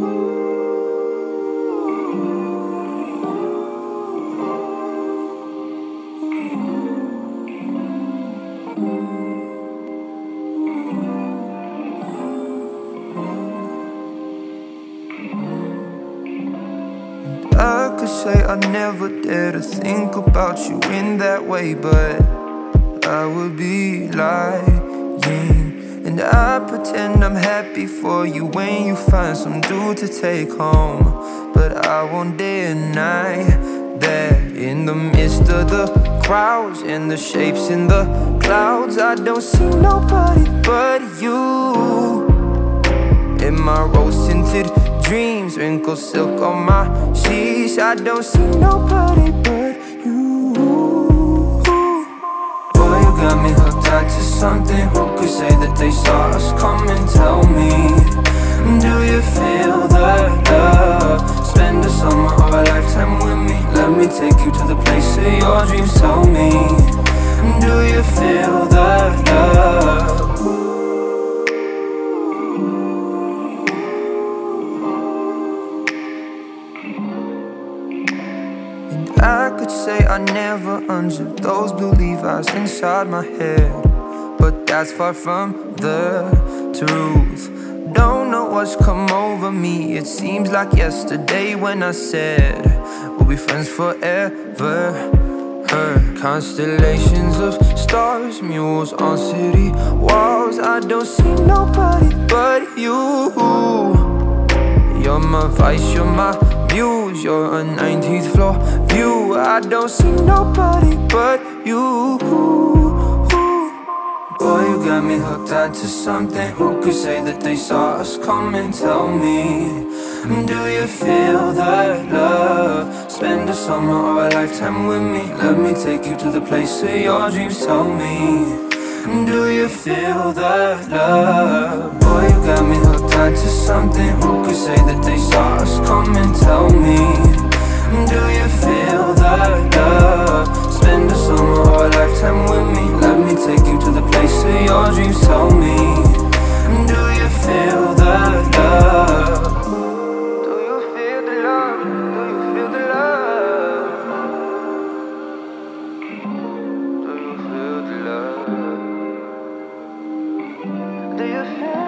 I could say I never dare to think about you in that way, but I would be lying. And I pretend I'm happy for you when you find some dude to take home. But I won't deny that in the midst of the crowds and the shapes in the clouds, I don't see nobody but you. In my rose tinted dreams, wrinkled silk on my sheets, I don't see nobody but you. Boy, you got me hooked on to something. Who could say that they saw us coming? Tell me, do you feel the love? Spend a summer or a lifetime with me. Let me take you to the place of your dreams. Tell me, do you feel the love? And I could say I never unzipped those blue Levi's inside my head. But that's far from the truth. Don't know what's come over me. It seems like yesterday when I said we'll be friends forever. Her constellations of stars, mules on city walls. I don't see nobody but you. You're my vice, you're my muse, you're a 19th floor view. I don't see nobody but you. Me hooked onto something. Who could say that they saw us coming? Tell me, do you feel that love? Spend a summer or a lifetime with me. Let me take you to the place of your dreams. Tell me. Do you feel that love? Boy, you got me hooked onto something Who could say that they saw us coming? Tell me Do you feel dreams told me Do you feel the love? Do you feel the love? Do you feel the love? Do you feel the love? Do you feel